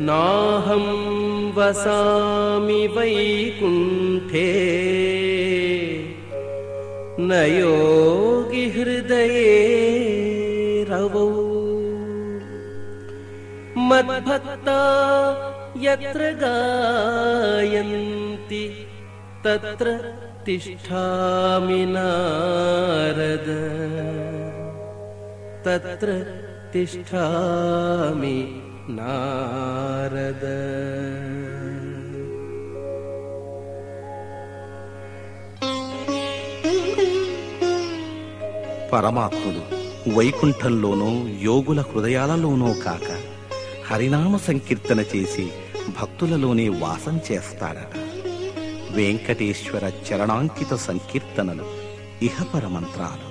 नाहं वसामि वैकुण्ठे। न योगि हृदये रवौ। मद्भक्ता यत्र गायन्ति तत्र तिष्ठामि नारद। तत्र तिष्ठामि नारद పరమాత్ముడు వైకుంఠంలోనో యోగుల హృదయాలలోనో కాక హరినామ సంకీర్తన చేసి భక్తులలోనే వాసం చేస్తాడట వెంకటేశ్వర చరణాంకిత సంకీర్తనలు ఇహపర మంత్రాలు